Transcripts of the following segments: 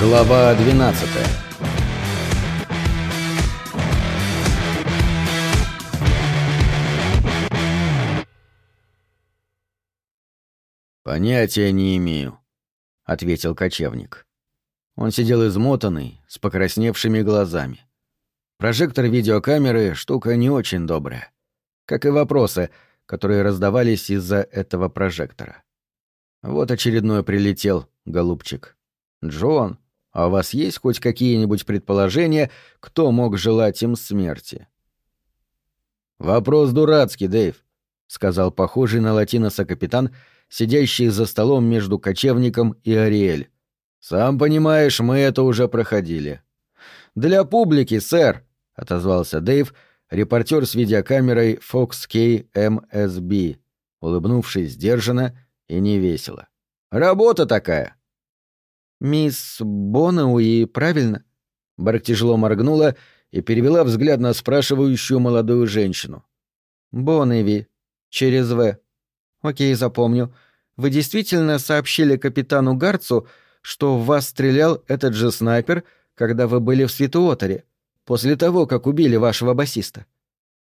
Глава 12 «Понятия не имею», — ответил кочевник. Он сидел измотанный, с покрасневшими глазами. Прожектор видеокамеры — штука не очень добрая. Как и вопросы, которые раздавались из-за этого прожектора. Вот очередной прилетел, голубчик. «Джон, а у вас есть хоть какие-нибудь предположения, кто мог желать им смерти? Вопрос дурацкий, Дэйв, сказал похожий на латиноса капитан, сидящий за столом между кочевником и Ариэль. Сам понимаешь, мы это уже проходили. Для публики, сэр, отозвался Дэйв, репортер с видеокамерой Fox KMSB, улыбнувшись сдержанно и невесело. Работа такая. «Мисс Бонауи, правильно?» Барк тяжело моргнула и перевела взгляд на спрашивающую молодую женщину. «Бонневи. Через В. Окей, запомню. Вы действительно сообщили капитану Гарцу, что в вас стрелял этот же снайпер, когда вы были в Светуотере, после того, как убили вашего басиста?»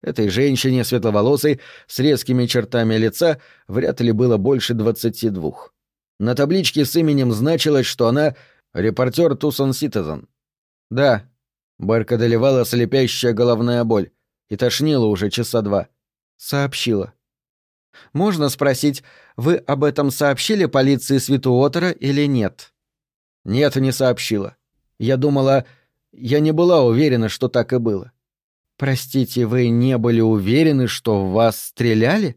Этой женщине, светловолосой, с резкими чертами лица, вряд ли было больше двадцати двух. На табличке с именем значилось, что она репортер Тусон Ситизен. Да, Барка доливала слепящая головная боль и тошнила уже часа два. Сообщила. Можно спросить, вы об этом сообщили полиции Святуотера или нет? Нет, не сообщила. Я думала... Я не была уверена, что так и было. Простите, вы не были уверены, что в вас стреляли?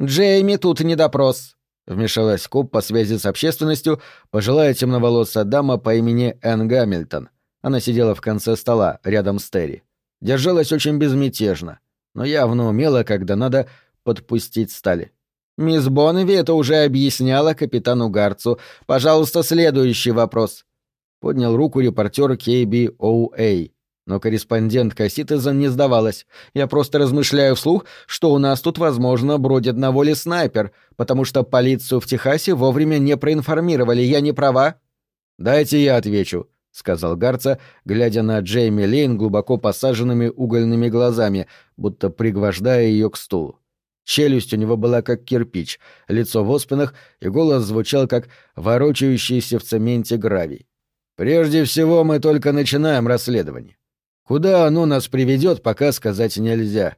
Джейми, тут не допрос. Вмешалась Коп по связи с общественностью, пожилая темноволосая дама по имени Энн Гамильтон. Она сидела в конце стола, рядом с Терри. Держалась очень безмятежно, но явно умела, когда надо, подпустить стали. «Мисс Бонневи это уже объясняла капитану Гарцу. Пожалуйста, следующий вопрос». Поднял руку репортер KBOA. Но корреспондентка Ситизен не сдавалась. Я просто размышляю вслух, что у нас тут, возможно, бродит на воле снайпер, потому что полицию в Техасе вовремя не проинформировали. Я не права? «Дайте я отвечу», — сказал Гарца, глядя на Джейми Лейн глубоко посаженными угольными глазами, будто пригвождая ее к стулу. Челюсть у него была как кирпич, лицо в оспинах, и голос звучал как ворочающийся в цементе гравий. «Прежде всего мы только начинаем расследование. Куда оно нас приведет, пока сказать нельзя.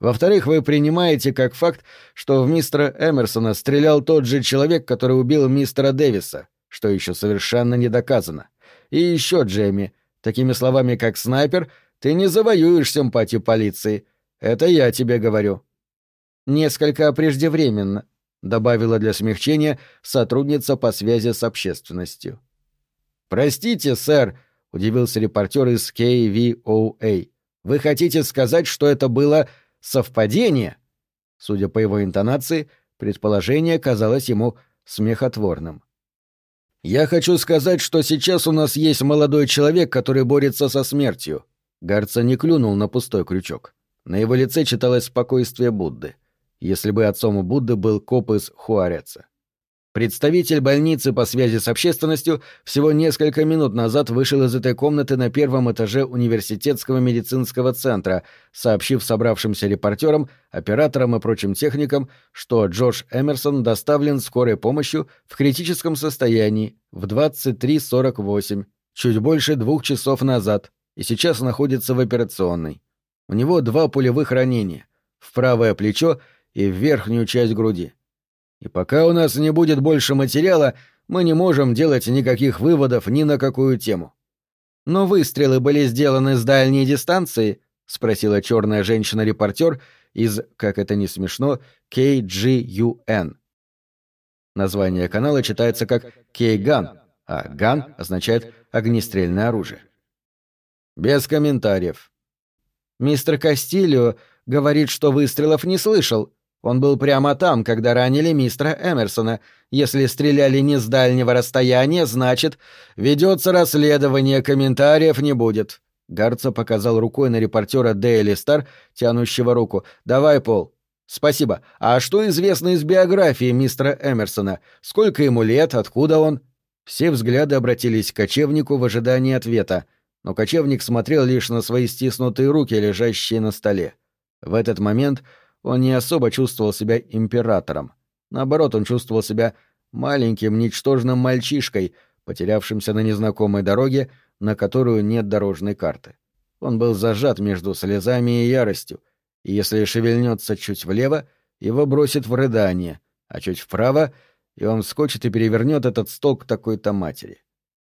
Во-вторых, вы принимаете как факт, что в мистера Эмерсона стрелял тот же человек, который убил мистера Дэвиса, что еще совершенно не доказано. И еще, Джейми, такими словами, как снайпер, ты не завоюешь симпатию полиции. Это я тебе говорю. Несколько преждевременно, добавила для смягчения сотрудница по связи с общественностью. Простите, сэр, удивился репортер из KVOA. Вы хотите сказать, что это было совпадение? Судя по его интонации, предположение казалось ему смехотворным. «Я хочу сказать, что сейчас у нас есть молодой человек, который борется со смертью». Гарца не клюнул на пустой крючок. На его лице читалось спокойствие Будды. Если бы отцом Будды был коп из Хуареца. Представитель больницы по связи с общественностью всего несколько минут назад вышел из этой комнаты на первом этаже университетского медицинского центра, сообщив собравшимся репортерам, операторам и прочим техникам, что Джордж Эмерсон доставлен скорой помощью в критическом состоянии в 23.48, чуть больше двух часов назад, и сейчас находится в операционной. У него два пулевых ранения — в правое плечо и в верхнюю часть груди. И пока у нас не будет больше материала, мы не можем делать никаких выводов ни на какую тему. Но выстрелы были сделаны с дальней дистанции, спросила черная женщина-репортер из, как это не смешно, KGUN. Название канала читается как K-Gun, а «ган» означает огнестрельное оружие. Без комментариев. Мистер Кастильо говорит, что выстрелов не слышал, он был прямо там, когда ранили мистера Эмерсона. Если стреляли не с дальнего расстояния, значит, ведется расследование, комментариев не будет. Гарца показал рукой на репортера Дейли Стар, тянущего руку. «Давай, Пол». «Спасибо. А что известно из биографии мистера Эмерсона? Сколько ему лет? Откуда он?» Все взгляды обратились к кочевнику в ожидании ответа, но кочевник смотрел лишь на свои стиснутые руки, лежащие на столе. В этот момент он не особо чувствовал себя императором. Наоборот, он чувствовал себя маленьким, ничтожным мальчишкой, потерявшимся на незнакомой дороге, на которую нет дорожной карты. Он был зажат между слезами и яростью, и если шевельнется чуть влево, его бросит в рыдание, а чуть вправо, и он вскочит и перевернет этот стол к такой-то матери.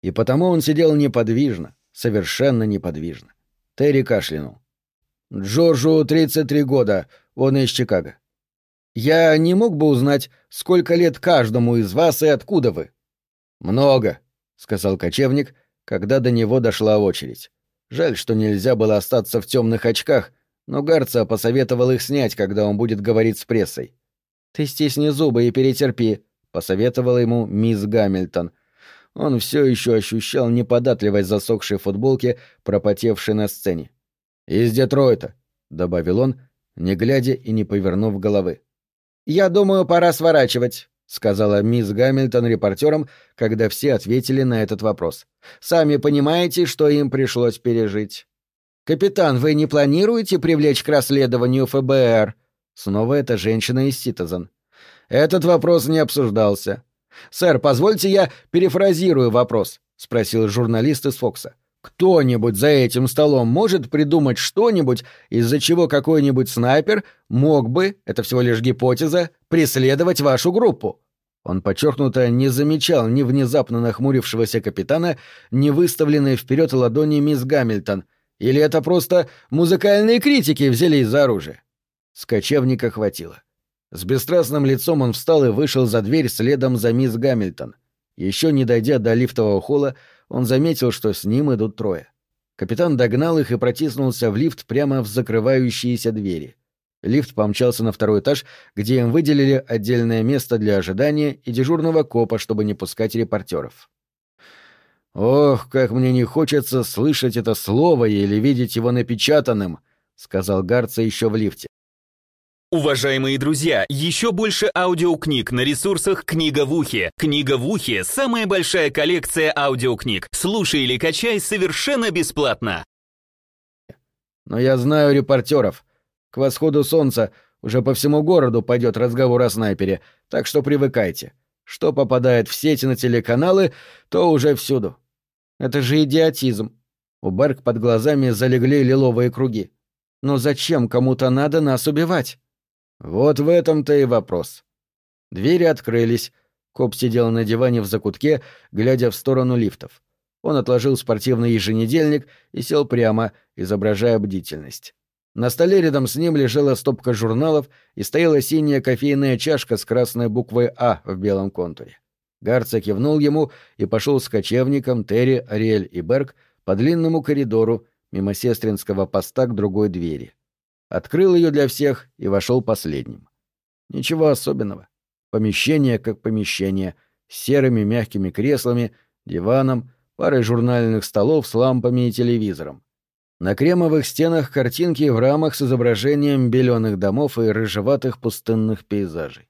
И потому он сидел неподвижно, совершенно неподвижно. Терри кашлянул. «Джорджу 33 года, он из Чикаго. Я не мог бы узнать, сколько лет каждому из вас и откуда вы?» «Много», — сказал кочевник, когда до него дошла очередь. Жаль, что нельзя было остаться в темных очках, но Гарца посоветовал их снять, когда он будет говорить с прессой. «Ты стисни зубы и перетерпи», — посоветовала ему мисс Гамильтон. Он все еще ощущал неподатливость засохшей футболки, пропотевшей на сцене. «Из Детройта», — добавил он, не глядя и не повернув головы. «Я думаю, пора сворачивать», — сказала мисс Гамильтон репортерам, когда все ответили на этот вопрос. «Сами понимаете, что им пришлось пережить». «Капитан, вы не планируете привлечь к расследованию ФБР?» Снова эта женщина из Ситизен. «Этот вопрос не обсуждался». «Сэр, позвольте я перефразирую вопрос», — спросил журналист из Фокса. Кто-нибудь за этим столом может придумать что-нибудь, из-за чего какой-нибудь снайпер мог бы, это всего лишь гипотеза, преследовать вашу группу? Он подчеркнуто не замечал ни внезапно нахмурившегося капитана, ни выставленной вперед ладони мисс Гамильтон. Или это просто музыкальные критики взялись за оружие? Скочевника хватило. С бесстрастным лицом он встал и вышел за дверь следом за мисс Гамильтон. Еще не дойдя до лифтового холла, он заметил, что с ним идут трое. Капитан догнал их и протиснулся в лифт прямо в закрывающиеся двери. Лифт помчался на второй этаж, где им выделили отдельное место для ожидания и дежурного копа, чтобы не пускать репортеров. «Ох, как мне не хочется слышать это слово или видеть его напечатанным», — сказал Гарца еще в лифте. Уважаемые друзья, еще больше аудиокниг на ресурсах «Книга в ухе». «Книга в ухе» — самая большая коллекция аудиокниг. Слушай или качай совершенно бесплатно. Но я знаю репортеров. К восходу солнца уже по всему городу пойдет разговор о снайпере, так что привыкайте. Что попадает в сети на телеканалы, то уже всюду. Это же идиотизм. У Берг под глазами залегли лиловые круги. Но зачем кому-то надо нас убивать? Вот в этом-то и вопрос. Двери открылись. Коп сидел на диване в закутке, глядя в сторону лифтов. Он отложил спортивный еженедельник и сел прямо, изображая бдительность. На столе рядом с ним лежала стопка журналов и стояла синяя кофейная чашка с красной буквой «А» в белом контуре. Гарца кивнул ему и пошел с кочевником Терри, Ариэль и Берг по длинному коридору мимо сестринского поста к другой двери открыл ее для всех и вошел последним. Ничего особенного. Помещение как помещение, с серыми мягкими креслами, диваном, парой журнальных столов с лампами и телевизором. На кремовых стенах картинки в рамах с изображением беленых домов и рыжеватых пустынных пейзажей.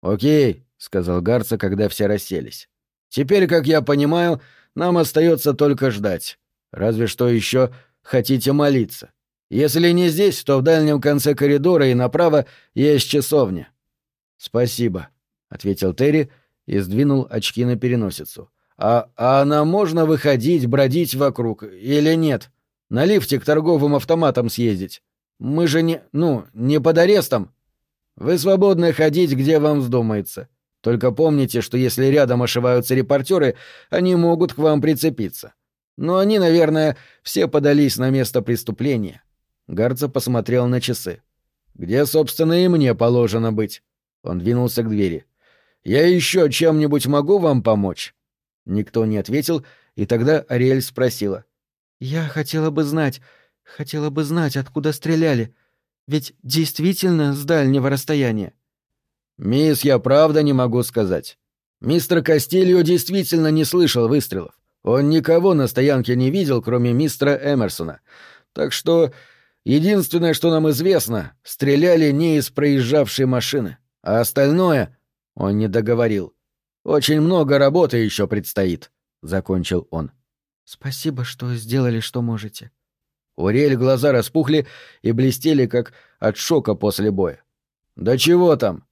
«Окей», — сказал Гарца, когда все расселись. «Теперь, как я понимаю, нам остается только ждать. Разве что еще хотите молиться. Если не здесь, то в дальнем конце коридора и направо есть часовня. Спасибо, ответил Терри и сдвинул очки на переносицу. А, а она можно выходить, бродить вокруг или нет? На лифте к торговым автоматам съездить. Мы же не, ну, не под арестом. Вы свободны ходить, где вам вздумается. Только помните, что если рядом ошиваются репортеры, они могут к вам прицепиться. Но они, наверное, все подались на место преступления. Гарца посмотрел на часы. «Где, собственно, и мне положено быть?» Он двинулся к двери. «Я еще чем-нибудь могу вам помочь?» Никто не ответил, и тогда Ариэль спросила. «Я хотела бы знать, хотела бы знать, откуда стреляли. Ведь действительно с дальнего расстояния». «Мисс, я правда не могу сказать. Мистер Кастильо действительно не слышал выстрелов. Он никого на стоянке не видел, кроме мистера Эмерсона. Так что единственное, что нам известно, стреляли не из проезжавшей машины, а остальное он не договорил. Очень много работы еще предстоит, закончил он. Спасибо, что сделали, что можете. У Риэль глаза распухли и блестели, как от шока после боя. Да чего там?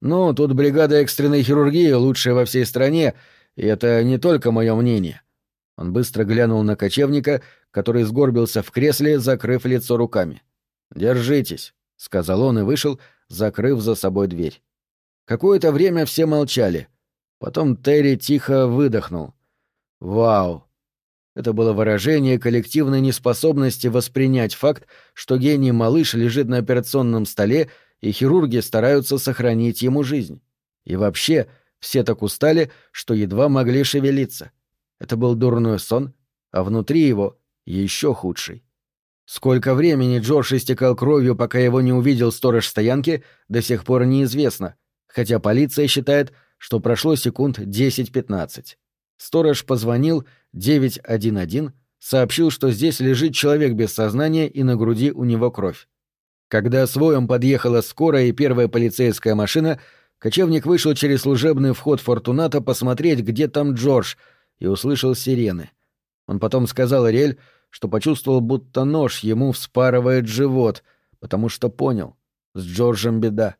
Ну, тут бригада экстренной хирургии лучшая во всей стране, и это не только мое мнение. Он быстро глянул на кочевника, который сгорбился в кресле, закрыв лицо руками. «Держитесь», — сказал он и вышел, закрыв за собой дверь. Какое-то время все молчали. Потом Терри тихо выдохнул. «Вау!» Это было выражение коллективной неспособности воспринять факт, что гений малыш лежит на операционном столе, и хирурги стараются сохранить ему жизнь. И вообще, все так устали, что едва могли шевелиться. Это был дурной сон, а внутри его еще худший. Сколько времени Джордж истекал кровью, пока его не увидел сторож стоянки, до сих пор неизвестно, хотя полиция считает, что прошло секунд 10-15. Сторож позвонил 911, сообщил, что здесь лежит человек без сознания и на груди у него кровь. Когда с воем подъехала скорая и первая полицейская машина, кочевник вышел через служебный вход Фортуната посмотреть, где там Джордж, и услышал сирены. Он потом сказал Рель, что почувствовал, будто нож ему вспарывает живот, потому что понял — с Джорджем беда.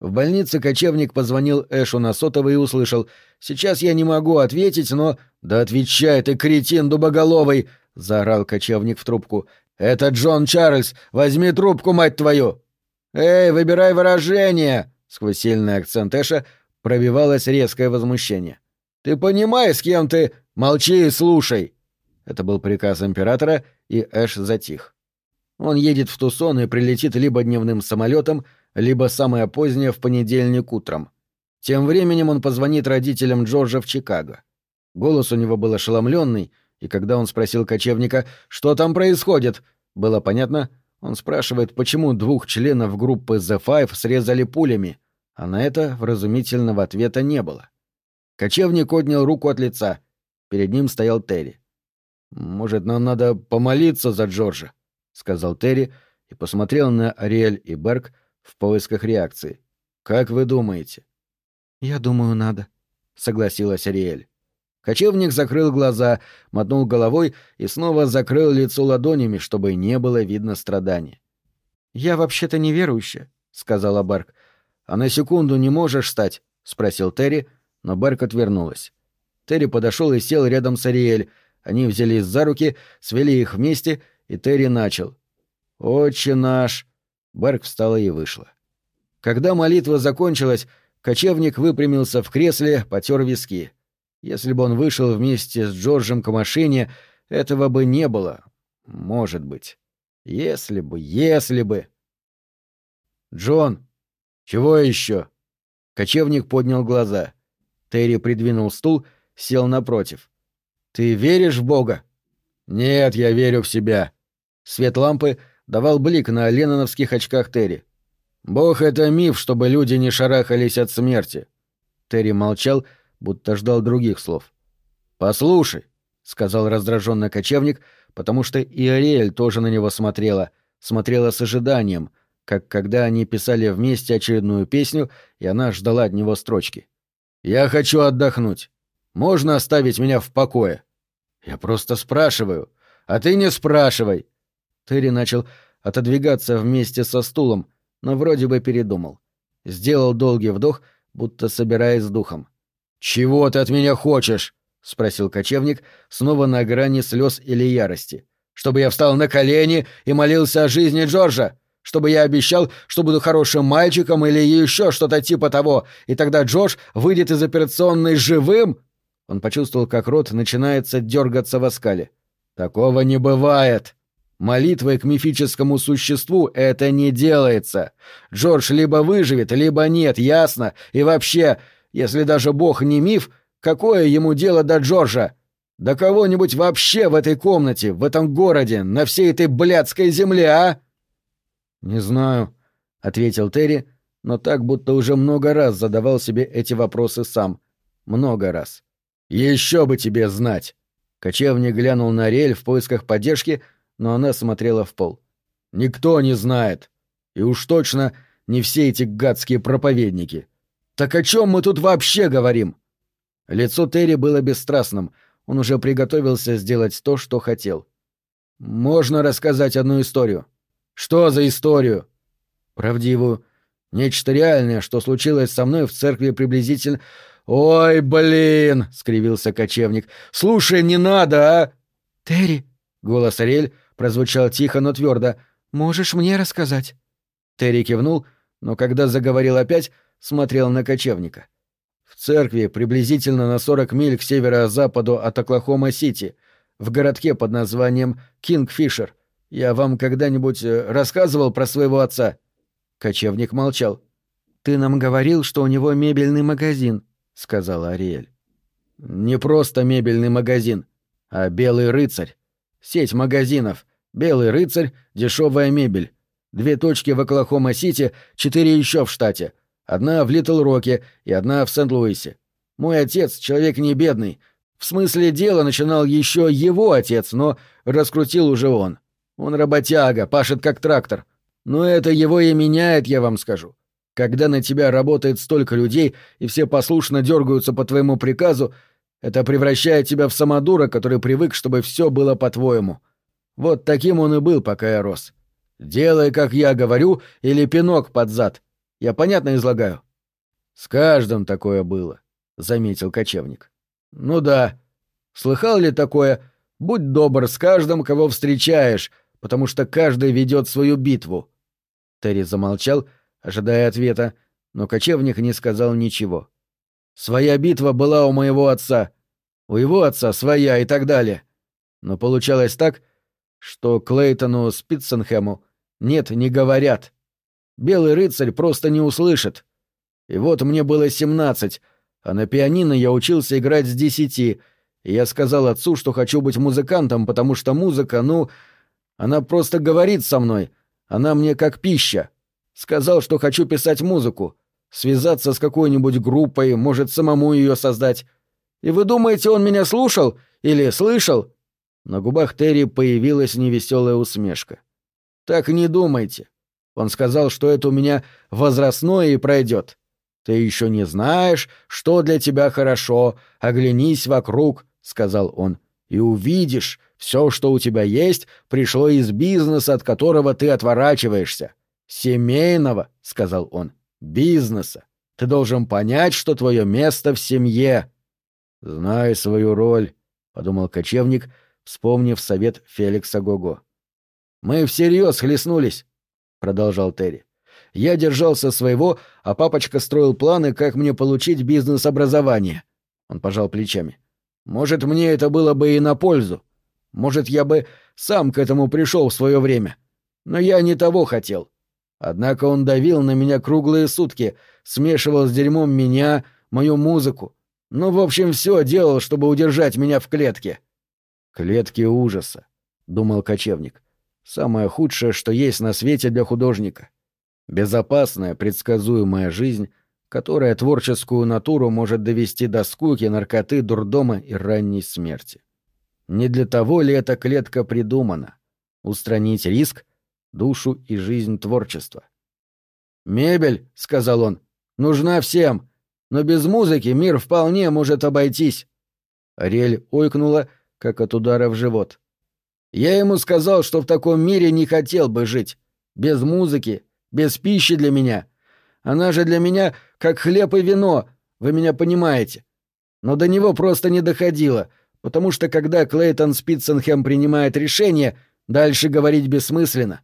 В больнице кочевник позвонил Эшу на сотовый и услышал «Сейчас я не могу ответить, но...» «Да отвечай ты, кретин дубоголовый!» — заорал кочевник в трубку. «Это Джон Чарльз! Возьми трубку, мать твою!» «Эй, выбирай выражение!» — сквозь сильный акцент Эша пробивалось резкое возмущение. «Ты понимаешь, с кем ты? Молчи и слушай!» Это был приказ императора, и Эш затих. Он едет в Тусон и прилетит либо дневным самолетом, либо самое позднее в понедельник утром. Тем временем он позвонит родителям Джорджа в Чикаго. Голос у него был ошеломленный, и когда он спросил кочевника, что там происходит, было понятно, он спрашивает, почему двух членов группы The Five срезали пулями, а на это вразумительного ответа не было. Кочевник отнял руку от лица. Перед ним стоял Терри. «Может, нам надо помолиться за Джорджа?» — сказал Терри и посмотрел на Ариэль и Берг, в поисках реакции. Как вы думаете? Я думаю, надо, согласилась Ариэль. Кочевник закрыл глаза, мотнул головой и снова закрыл лицо ладонями, чтобы не было видно страдания. «Я вообще-то неверующая», — сказала Барк. «А на секунду не можешь стать?» — спросил Терри, но Барк отвернулась. Терри подошел и сел рядом с Ариэль. Они взялись за руки, свели их вместе, и Терри начал. «Отче наш!» Берг встала и вышла. Когда молитва закончилась, кочевник выпрямился в кресле, потер виски. Если бы он вышел вместе с Джорджем к машине, этого бы не было. Может быть. Если бы, если бы. «Джон! Чего еще?» Кочевник поднял глаза. Терри придвинул стул, сел напротив. «Ты веришь в Бога?» «Нет, я верю в себя». Свет лампы давал блик на ленноновских очках Терри. «Бог — это миф, чтобы люди не шарахались от смерти». Терри молчал, будто ждал других слов. «Послушай», — сказал раздраженный кочевник, потому что и Ариэль тоже на него смотрела, смотрела с ожиданием, как когда они писали вместе очередную песню, и она ждала от него строчки. «Я хочу отдохнуть. Можно оставить меня в покое?» «Я просто спрашиваю. А ты не спрашивай. Терри начал отодвигаться вместе со стулом, но вроде бы передумал. Сделал долгий вдох, будто собираясь с духом. «Чего ты от меня хочешь?» — спросил кочевник, снова на грани слез или ярости. «Чтобы я встал на колени и молился о жизни Джорджа? Чтобы я обещал, что буду хорошим мальчиком или еще что-то типа того, и тогда Джордж выйдет из операционной живым?» Он почувствовал, как рот начинается дергаться в оскале. «Такого не бывает!» Молитвой к мифическому существу это не делается. Джордж либо выживет, либо нет, ясно? И вообще, если даже бог не миф, какое ему дело до Джорджа? До кого-нибудь вообще в этой комнате, в этом городе, на всей этой блядской земле, а? «Не знаю», — ответил Терри, но так, будто уже много раз задавал себе эти вопросы сам. Много раз. «Еще бы тебе знать!» Кочевник глянул на Рель в поисках поддержки, но она смотрела в пол. «Никто не знает. И уж точно не все эти гадские проповедники. Так о чем мы тут вообще говорим?» Лицо Терри было бесстрастным, он уже приготовился сделать то, что хотел. «Можно рассказать одну историю?» «Что за историю?» «Правдивую. Нечто реальное, что случилось со мной в церкви приблизительно...» «Ой, блин!» — скривился кочевник. «Слушай, не надо, а!» «Терри!» — голос Ариэль прозвучал тихо, но твердо. «Можешь мне рассказать?» Терри кивнул, но когда заговорил опять, смотрел на кочевника. В церкви, приблизительно на 40 миль к северо-западу от Оклахома-Сити, в городке под названием Кингфишер. Я вам когда-нибудь э, рассказывал про своего отца?» Кочевник молчал. «Ты нам говорил, что у него мебельный магазин», — сказала Ариэль. «Не просто мебельный магазин, а белый рыцарь. Сеть магазинов. Белый рыцарь, дешевая мебель. Две точки в Оклахома-Сити, четыре еще в штате. Одна в Литл-Роке и одна в Сент-Луисе. Мой отец — человек не бедный. В смысле дела начинал еще его отец, но раскрутил уже он. Он работяга, пашет как трактор. Но это его и меняет, я вам скажу. Когда на тебя работает столько людей, и все послушно дергаются по твоему приказу, это превращает тебя в самодура, который привык, чтобы все было по-твоему. Вот таким он и был, пока я рос. Делай, как я говорю, или пинок под зад. Я понятно излагаю? С каждым такое было, заметил кочевник. Ну да. Слыхал ли такое? Будь добр с каждым, кого встречаешь, потому что каждый ведет свою битву. Терри замолчал, ожидая ответа, но кочевник не сказал ничего. Своя битва была у моего отца, у его отца своя и так далее. Но получалось так, что Клейтону Спитценхэму нет, не говорят. Белый рыцарь просто не услышит. И вот мне было семнадцать, а на пианино я учился играть с десяти, и я сказал отцу, что хочу быть музыкантом, потому что музыка, ну, она просто говорит со мной, она мне как пища. Сказал, что хочу писать музыку, связаться с какой-нибудь группой, может, самому ее создать. И вы думаете, он меня слушал или слышал?» На губах Терри появилась невеселая усмешка. «Так не думайте. Он сказал, что это у меня возрастное и пройдет. Ты еще не знаешь, что для тебя хорошо. Оглянись вокруг, сказал он, и увидишь, все, что у тебя есть, пришло из бизнеса, от которого ты отворачиваешься. Семейного, сказал он, бизнеса. Ты должен понять, что твое место в семье. Знай свою роль, подумал кочевник, вспомнив совет Феликса Гого. Мы всерьез хлестнулись. — продолжал Терри. «Я держался своего, а папочка строил планы, как мне получить бизнес-образование». Он пожал плечами. «Может, мне это было бы и на пользу. Может, я бы сам к этому пришел в свое время. Но я не того хотел. Однако он давил на меня круглые сутки, смешивал с дерьмом меня, мою музыку. Ну, в общем, все делал, чтобы удержать меня в клетке». «Клетки ужаса», — думал кочевник. Самое худшее, что есть на свете для художника. Безопасная, предсказуемая жизнь, которая творческую натуру может довести до скуки, наркоты, дурдома и ранней смерти. Не для того ли эта клетка придумана? Устранить риск, душу и жизнь творчества. «Мебель», — сказал он, — «нужна всем, но без музыки мир вполне может обойтись». Рель ойкнула, как от удара в живот. Я ему сказал, что в таком мире не хотел бы жить. Без музыки, без пищи для меня. Она же для меня как хлеб и вино, вы меня понимаете. Но до него просто не доходило, потому что когда Клейтон Спитценхэм принимает решение, дальше говорить бессмысленно.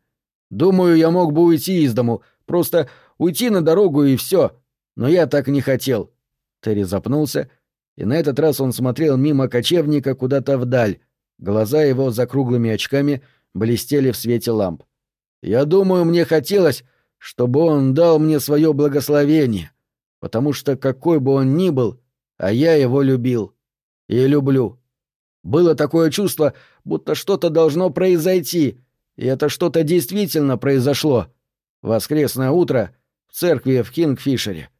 Думаю, я мог бы уйти из дому, просто уйти на дорогу и все. Но я так не хотел. Терри запнулся, и на этот раз он смотрел мимо кочевника куда-то вдаль, Глаза его за круглыми очками блестели в свете ламп. «Я думаю, мне хотелось, чтобы он дал мне свое благословение, потому что какой бы он ни был, а я его любил. И люблю. Было такое чувство, будто что-то должно произойти, и это что-то действительно произошло. Воскресное утро в церкви в Кингфишере.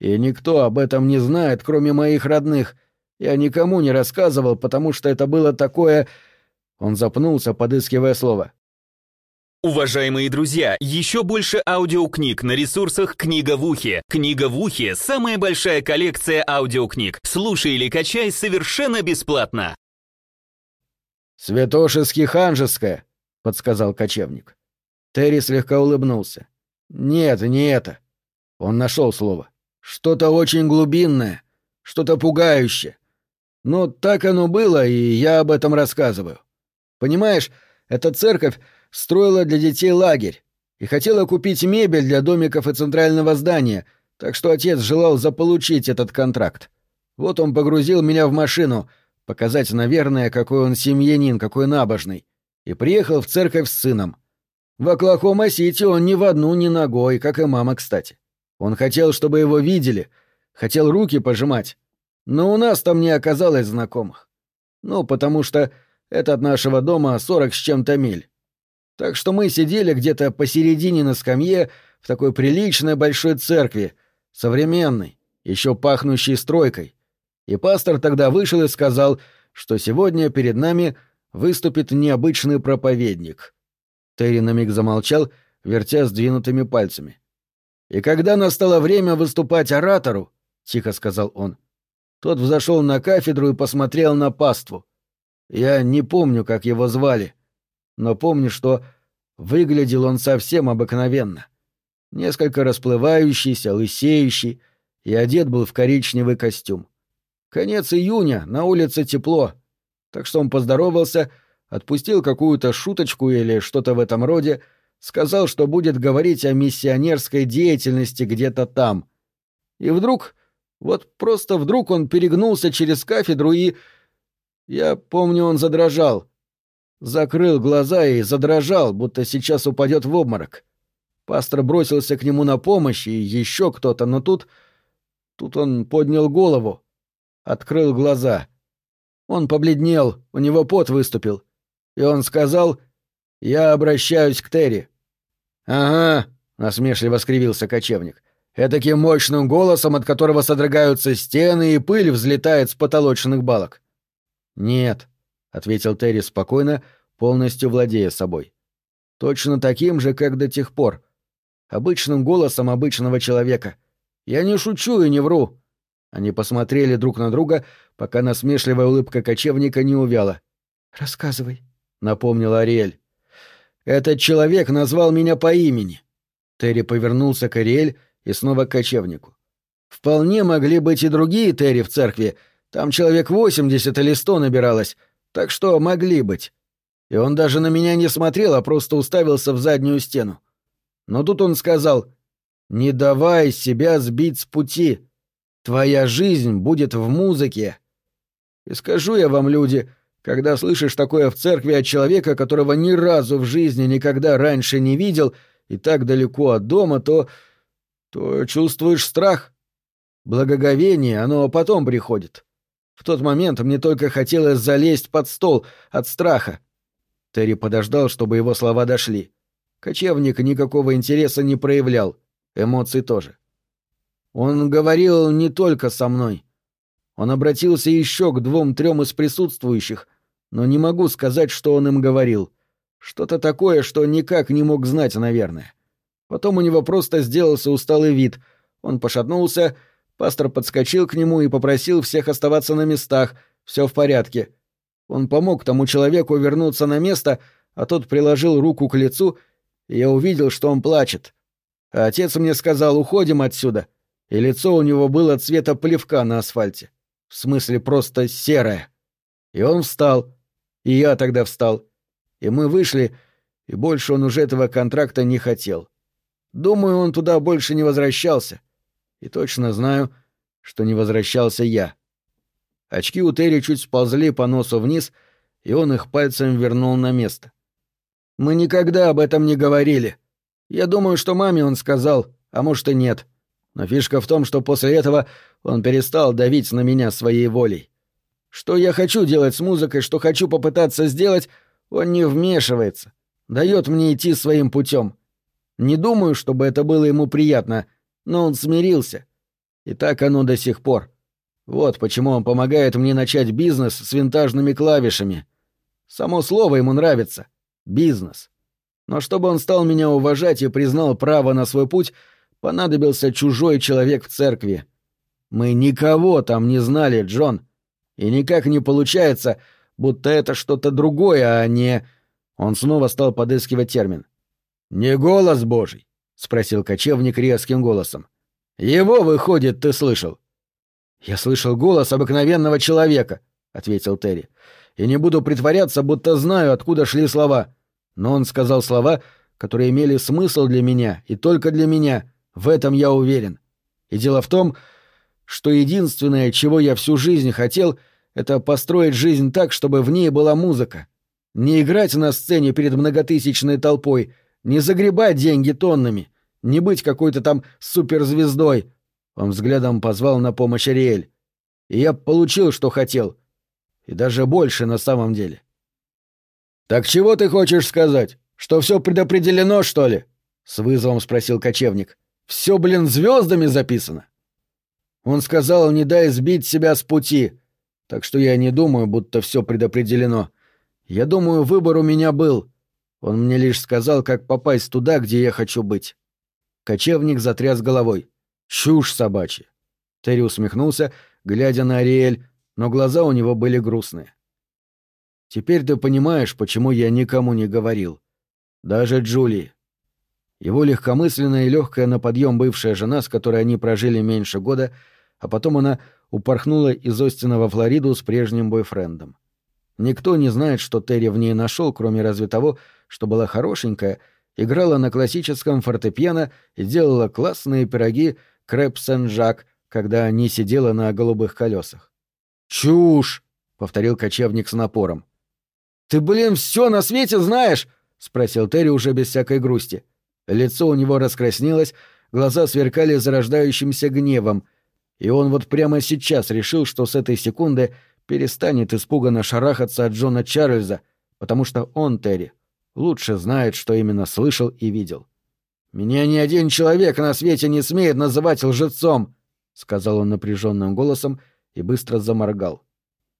И никто об этом не знает, кроме моих родных. Я никому не рассказывал, потому что это было такое... Он запнулся, подыскивая слово. Уважаемые друзья, еще больше аудиокниг на ресурсах «Книга в ухе». «Книга в ухе» — самая большая коллекция аудиокниг. Слушай или качай совершенно бесплатно. «Святошески-ханжеское», — подсказал кочевник. Терри слегка улыбнулся. «Нет, не это». Он нашел слово. «Что-то очень глубинное, что-то пугающее. Но так оно было, и я об этом рассказываю. Понимаешь, эта церковь строила для детей лагерь и хотела купить мебель для домиков и центрального здания, так что отец желал заполучить этот контракт. Вот он погрузил меня в машину, показать, наверное, какой он семьянин, какой набожный, и приехал в церковь с сыном. В Оклахома-Сити он ни в одну, ни ногой, как и мама, кстати. Он хотел, чтобы его видели, хотел руки пожимать. Но у нас там не оказалось знакомых. Ну, потому что это от нашего дома сорок с чем-то миль. Так что мы сидели где-то посередине на скамье в такой приличной большой церкви, современной, еще пахнущей стройкой. И пастор тогда вышел и сказал, что сегодня перед нами выступит необычный проповедник. Терри на миг замолчал, вертя сдвинутыми пальцами. «И когда настало время выступать оратору, — тихо сказал он, — тот взошел на кафедру и посмотрел на паству. Я не помню, как его звали, но помню, что выглядел он совсем обыкновенно. Несколько расплывающийся, лысеющий, и одет был в коричневый костюм. Конец июня, на улице тепло, так что он поздоровался, отпустил какую-то шуточку или что-то в этом роде, сказал, что будет говорить о миссионерской деятельности где-то там. И вдруг, вот просто вдруг он перегнулся через кафедру и... Я помню, он задрожал закрыл глаза и задрожал, будто сейчас упадет в обморок. Пастор бросился к нему на помощь, и еще кто-то, но тут... Тут он поднял голову, открыл глаза. Он побледнел, у него пот выступил. И он сказал, «Я обращаюсь к Терри». «Ага», — насмешливо скривился кочевник, «этаким мощным голосом, от которого содрогаются стены и пыль взлетает с потолочных балок». «Нет», — ответил Терри спокойно, полностью владея собой. «Точно таким же, как до тех пор. Обычным голосом обычного человека. Я не шучу и не вру». Они посмотрели друг на друга, пока насмешливая улыбка кочевника не увяла. «Рассказывай», — напомнила Ариэль. «Этот человек назвал меня по имени». Терри повернулся к Ариэль и снова к кочевнику. «Вполне могли быть и другие Терри в церкви. Там человек восемьдесят или сто набиралось. Так что могли быть. И он даже на меня не смотрел, а просто уставился в заднюю стену. Но тут он сказал, «Не давай себя сбить с пути. Твоя жизнь будет в музыке». И скажу я вам, люди, когда слышишь такое в церкви от человека, которого ни разу в жизни никогда раньше не видел и так далеко от дома, то... то чувствуешь страх. Благоговение, оно потом приходит. В тот момент мне только хотелось залезть под стол от страха. Терри подождал, чтобы его слова дошли. Кочевник никакого интереса не проявлял, эмоций тоже. Он говорил не только со мной. Он обратился еще к двум-трем из присутствующих, но не могу сказать, что он им говорил. Что-то такое, что никак не мог знать, наверное. Потом у него просто сделался усталый вид. Он пошатнулся, Пастор подскочил к нему и попросил всех оставаться на местах, все в порядке. Он помог тому человеку вернуться на место, а тот приложил руку к лицу, и я увидел, что он плачет. А отец мне сказал «уходим отсюда», и лицо у него было цвета плевка на асфальте. В смысле просто серое. И он встал, и я тогда встал, и мы вышли, и больше он уже этого контракта не хотел. Думаю, он туда больше не возвращался. И точно знаю, что не возвращался я. Очки у Терри чуть сползли по носу вниз, и он их пальцем вернул на место. «Мы никогда об этом не говорили. Я думаю, что маме он сказал, а может и нет. Но фишка в том, что после этого он перестал давить на меня своей волей. Что я хочу делать с музыкой, что хочу попытаться сделать, он не вмешивается, дает мне идти своим путем. Не думаю, чтобы это было ему приятно — но он смирился. И так оно до сих пор. Вот почему он помогает мне начать бизнес с винтажными клавишами. Само слово ему нравится. Бизнес. Но чтобы он стал меня уважать и признал право на свой путь, понадобился чужой человек в церкви. Мы никого там не знали, Джон. И никак не получается, будто это что-то другое, а не... Он снова стал подыскивать термин. «Не голос Божий?» — спросил кочевник резким голосом. «Его, выходит, ты слышал?» «Я слышал голос обыкновенного человека», — ответил Терри. «И не буду притворяться, будто знаю, откуда шли слова. Но он сказал слова, которые имели смысл для меня и только для меня. В этом я уверен. И дело в том, что единственное, чего я всю жизнь хотел, это построить жизнь так, чтобы в ней была музыка. Не играть на сцене перед многотысячной толпой, не загребать деньги тоннами, не быть какой-то там суперзвездой. Он взглядом позвал на помощь Ариэль. И я получил, что хотел. И даже больше на самом деле. «Так чего ты хочешь сказать? Что все предопределено, что ли?» — с вызовом спросил кочевник. «Все, блин, звездами записано?» Он сказал, не дай сбить себя с пути. Так что я не думаю, будто все предопределено. Я думаю, выбор у меня был. Он мне лишь сказал, как попасть туда, где я хочу быть. Кочевник затряс головой. Чушь собачья. Терри усмехнулся, глядя на Ариэль, но глаза у него были грустные. Теперь ты понимаешь, почему я никому не говорил. Даже Джулии. Его легкомысленная и легкая на подъем бывшая жена, с которой они прожили меньше года, а потом она упорхнула из Остина во Флориду с прежним бойфрендом. Никто не знает, что Терри в ней нашел, кроме разве того, что была хорошенькая, играла на классическом фортепиано и делала классные пироги креп Сен-Жак, когда не сидела на голубых колесах. «Чушь!» — повторил кочевник с напором. «Ты, блин, все на свете знаешь?» — спросил Терри уже без всякой грусти. Лицо у него раскраснелось, глаза сверкали зарождающимся гневом, и он вот прямо сейчас решил, что с этой секунды перестанет испуганно шарахаться от Джона Чарльза, потому что он, Терри, лучше знает, что именно слышал и видел. «Меня ни один человек на свете не смеет называть лжецом!» — сказал он напряженным голосом и быстро заморгал.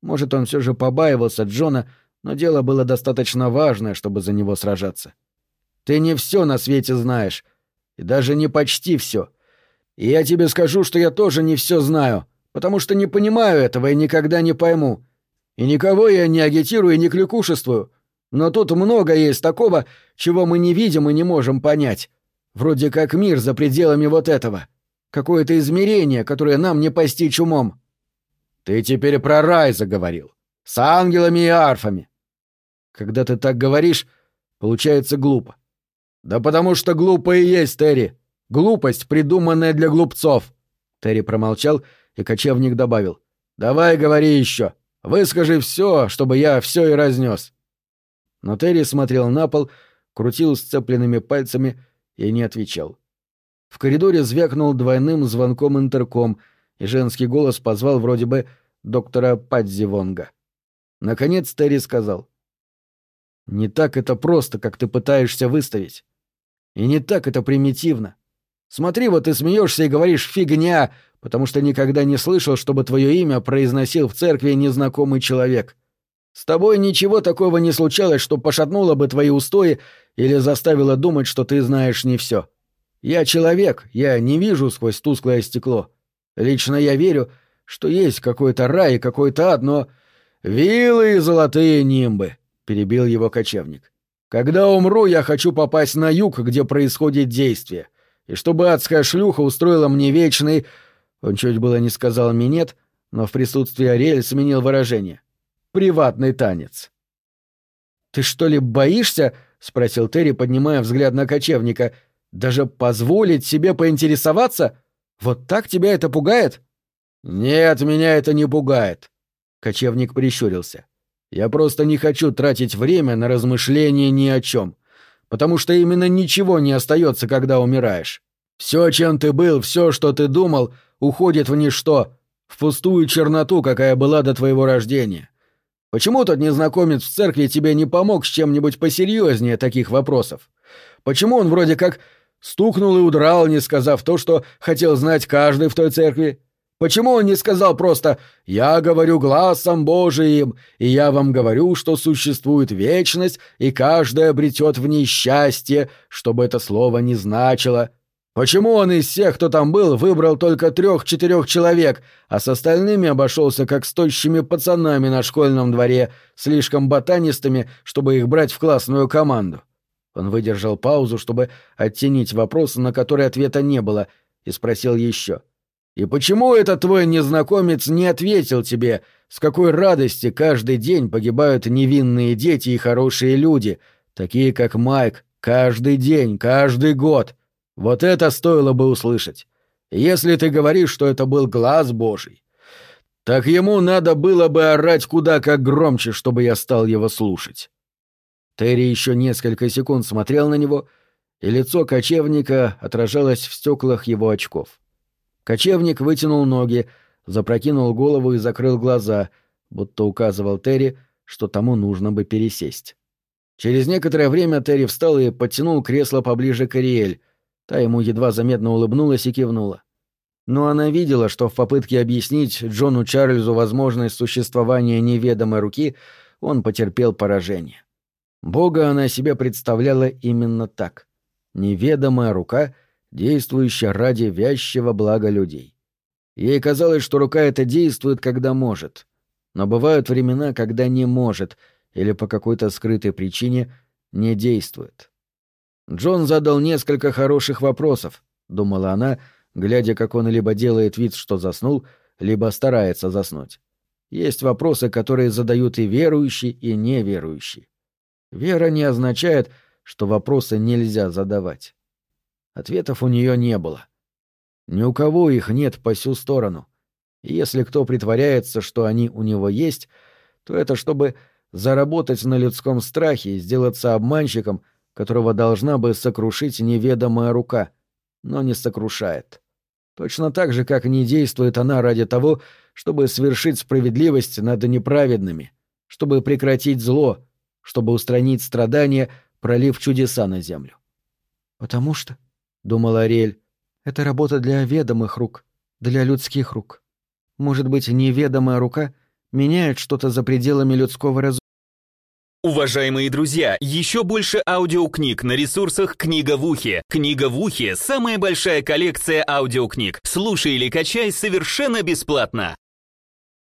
Может, он все же побаивался Джона, но дело было достаточно важное, чтобы за него сражаться. Ты не все на свете знаешь, и даже не почти все. И я тебе скажу, что я тоже не все знаю, потому что не понимаю этого и никогда не пойму. И никого я не агитирую и не кликушествую. Но тут много есть такого, чего мы не видим и не можем понять. Вроде как мир за пределами вот этого. Какое-то измерение, которое нам не постичь умом. Ты теперь про рай заговорил. С ангелами и арфами. Когда ты так говоришь, получается глупо. Да потому что глупо и есть, Терри. Глупость, придуманная для глупцов. Терри промолчал, и кочевник добавил. Давай говори еще. Выскажи все, чтобы я все и разнес. Но Терри смотрел на пол, крутил сцепленными пальцами и не отвечал. В коридоре звякнул двойным звонком интерком, и женский голос позвал вроде бы доктора Падзивонга. Наконец Терри сказал. «Не так это просто, как ты пытаешься выставить. И не так это примитивно. Смотри, вот ты смеешься и говоришь «фигня», потому что никогда не слышал, чтобы твое имя произносил в церкви незнакомый человек. С тобой ничего такого не случалось, что пошатнуло бы твои устои или заставило думать, что ты знаешь не все. Я человек, я не вижу сквозь тусклое стекло. Лично я верю, что есть какой-то рай и какой-то ад, но... «Вилы и золотые нимбы», — перебил его кочевник. «Когда умру, я хочу попасть на юг, где происходит действие, и чтобы адская шлюха устроила мне вечный...» Он чуть было не сказал «минет», но в присутствии Ариэль сменил выражение. «Приватный танец». «Ты что ли боишься?» — спросил Терри, поднимая взгляд на кочевника. «Даже позволить себе поинтересоваться? Вот так тебя это пугает?» «Нет, меня это не пугает», — кочевник прищурился. «Я просто не хочу тратить время на размышления ни о чем, потому что именно ничего не остается, когда умираешь. Все, чем ты был, все, что ты думал, уходит в ничто, в пустую черноту, какая была до твоего рождения. Почему тот незнакомец в церкви тебе не помог с чем-нибудь посерьезнее таких вопросов? Почему он вроде как стукнул и удрал, не сказав то, что хотел знать каждый в той церкви? Почему он не сказал просто «Я говорю глазом Божиим, и я вам говорю, что существует вечность, и каждый обретет в ней счастье, чтобы это слово не значило»? Почему он из всех, кто там был, выбрал только трех-четырех человек, а с остальными обошелся как с тощими пацанами на школьном дворе, слишком ботанистыми, чтобы их брать в классную команду? Он выдержал паузу, чтобы оттенить вопрос, на который ответа не было, и спросил еще — и почему этот твой незнакомец не ответил тебе, с какой радости каждый день погибают невинные дети и хорошие люди, такие как Майк, каждый день, каждый год? Вот это стоило бы услышать. Если ты говоришь, что это был глаз Божий, так ему надо было бы орать куда как громче, чтобы я стал его слушать. Терри еще несколько секунд смотрел на него, и лицо кочевника отражалось в стеклах его очков. Кочевник вытянул ноги, запрокинул голову и закрыл глаза, будто указывал Терри, что тому нужно бы пересесть. Через некоторое время Терри встал и подтянул кресло поближе к Ариэль. Та ему едва заметно улыбнулась и кивнула. Но она видела, что в попытке объяснить Джону Чарльзу возможность существования неведомой руки он потерпел поражение. Бога она себе представляла именно так. Неведомая рука — действующая ради вящего блага людей. Ей казалось, что рука эта действует, когда может. Но бывают времена, когда не может, или по какой-то скрытой причине не действует. Джон задал несколько хороших вопросов, думала она, глядя, как он либо делает вид, что заснул, либо старается заснуть. Есть вопросы, которые задают и верующие, и неверующие. Вера не означает, что вопросы нельзя задавать. Ответов у нее не было. Ни у кого их нет по всю сторону. И если кто притворяется, что они у него есть, то это чтобы заработать на людском страхе и сделаться обманщиком, которого должна бы сокрушить неведомая рука, но не сокрушает. Точно так же, как не действует она ради того, чтобы свершить справедливость над неправедными, чтобы прекратить зло, чтобы устранить страдания, пролив чудеса на землю. «Потому что», — думала Ариэль. «Это работа для ведомых рук, для людских рук. Может быть, неведомая рука меняет что-то за пределами людского разума. Уважаемые друзья, еще больше аудиокниг на ресурсах «Книга в ухе». «Книга в ухе» — самая большая коллекция аудиокниг. Слушай или качай совершенно бесплатно.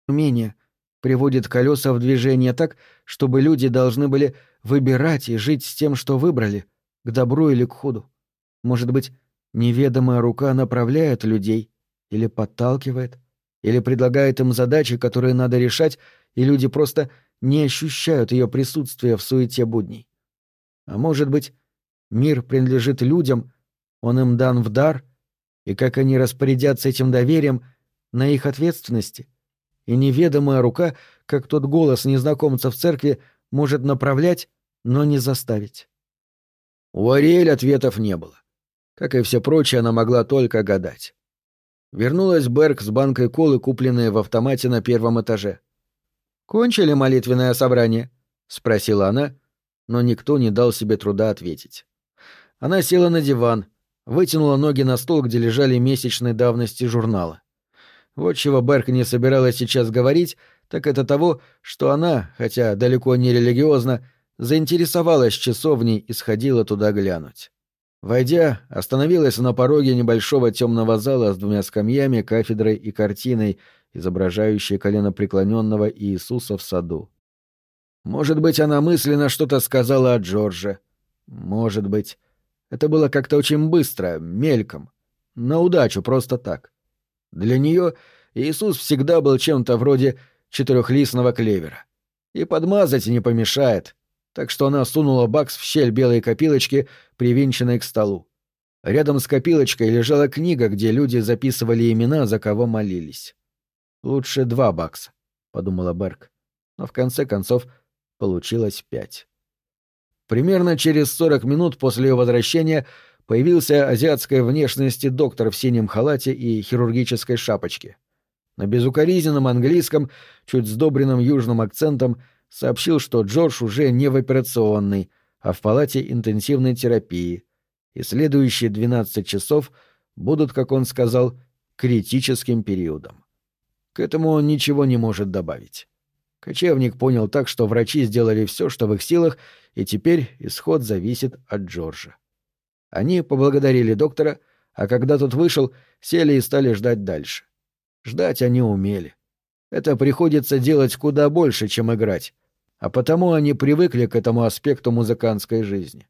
Умение приводит колеса в движение так, чтобы люди должны были выбирать и жить с тем, что выбрали, к добру или к худу. Может быть, неведомая рука направляет людей или подталкивает, или предлагает им задачи, которые надо решать, и люди просто не ощущают ее присутствия в суете будней. А может быть, мир принадлежит людям, он им дан в дар, и как они распорядятся этим доверием, на их ответственности. И неведомая рука, как тот голос незнакомца в церкви, может направлять, но не заставить. У Ариэль ответов не было. Как и все прочее, она могла только гадать. Вернулась Берг с банкой колы, купленной в автомате на первом этаже. «Кончили молитвенное собрание?» — спросила она, но никто не дал себе труда ответить. Она села на диван, вытянула ноги на стол, где лежали месячной давности журнала. Вот чего Берг не собиралась сейчас говорить, так это того, что она, хотя далеко не религиозна, заинтересовалась часовней и сходила туда глянуть. Войдя, остановилась на пороге небольшого темного зала с двумя скамьями, кафедрой и картиной, изображающей коленопреклоненного Иисуса в саду. Может быть, она мысленно что-то сказала о Джордже. Может быть. Это было как-то очень быстро, мельком. На удачу, просто так. Для нее Иисус всегда был чем-то вроде четырехлистного клевера. И подмазать не помешает, так что она сунула бакс в щель белой копилочки, привинченной к столу. Рядом с копилочкой лежала книга, где люди записывали имена, за кого молились. «Лучше два бакса», — подумала Берг. Но в конце концов получилось пять. Примерно через сорок минут после ее возвращения появился азиатской внешности доктор в синем халате и хирургической шапочке. На безукоризненном английском, чуть сдобренным южным акцентом — сообщил, что Джордж уже не в операционной, а в палате интенсивной терапии, и следующие 12 часов будут, как он сказал, критическим периодом. К этому он ничего не может добавить. Кочевник понял так, что врачи сделали все, что в их силах, и теперь исход зависит от Джорджа. Они поблагодарили доктора, а когда тот вышел, сели и стали ждать дальше. Ждать они умели. Это приходится делать куда больше, чем играть, а потому они привыкли к этому аспекту музыкантской жизни.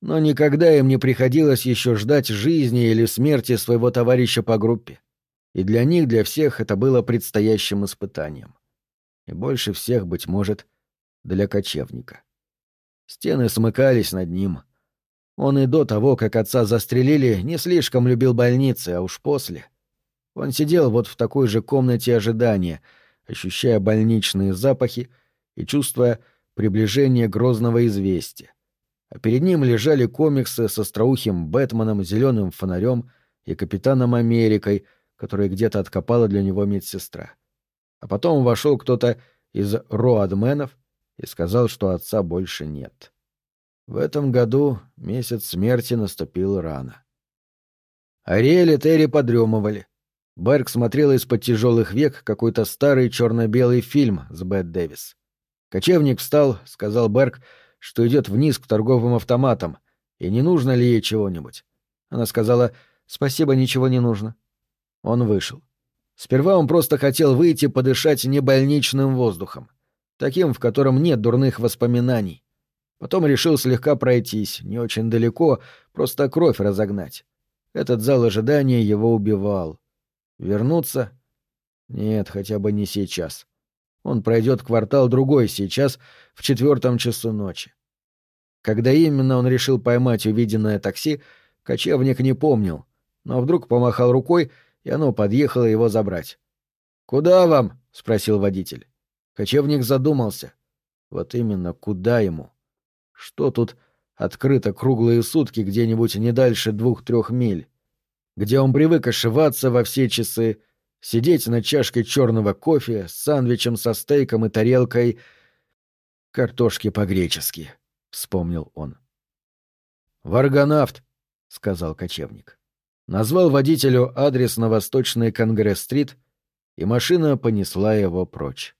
Но никогда им не приходилось еще ждать жизни или смерти своего товарища по группе. И для них, для всех это было предстоящим испытанием. И больше всех, быть может, для кочевника. Стены смыкались над ним. Он и до того, как отца застрелили, не слишком любил больницы, а уж после. Он сидел вот в такой же комнате ожидания, ощущая больничные запахи и чувствуя приближение грозного известия. А перед ним лежали комиксы с остроухим Бэтменом, зеленым фонарем и Капитаном Америкой, который где-то откопала для него медсестра. А потом вошел кто-то из роадменов и сказал, что отца больше нет. В этом году месяц смерти наступил рано. Ариэль и Терри подремывали. Берг смотрел из-под тяжелых век какой-то старый черно-белый фильм с Бет Дэвис. Кочевник встал, сказал Берг, что идет вниз к торговым автоматам, и не нужно ли ей чего-нибудь. Она сказала «Спасибо, ничего не нужно». Он вышел. Сперва он просто хотел выйти подышать не больничным воздухом, таким, в котором нет дурных воспоминаний. Потом решил слегка пройтись, не очень далеко, просто кровь разогнать. Этот зал ожидания его убивал. Вернуться? Нет, хотя бы не сейчас. Он пройдет квартал другой сейчас, в четвертом часу ночи. Когда именно он решил поймать увиденное такси, кочевник не помнил, но вдруг помахал рукой, и оно подъехало его забрать. «Куда вам?» — спросил водитель. Кочевник задумался. Вот именно, куда ему? Что тут открыто круглые сутки где-нибудь не дальше двух-трех миль? Где он привык ошиваться во все часы, сидеть над чашкой черного кофе, с сандвичем со стейком и тарелкой картошки по-гречески, — вспомнил он. «Варгонавт», — сказал кочевник. Назвал водителю адрес на Восточный Конгресс-стрит, и машина понесла его прочь.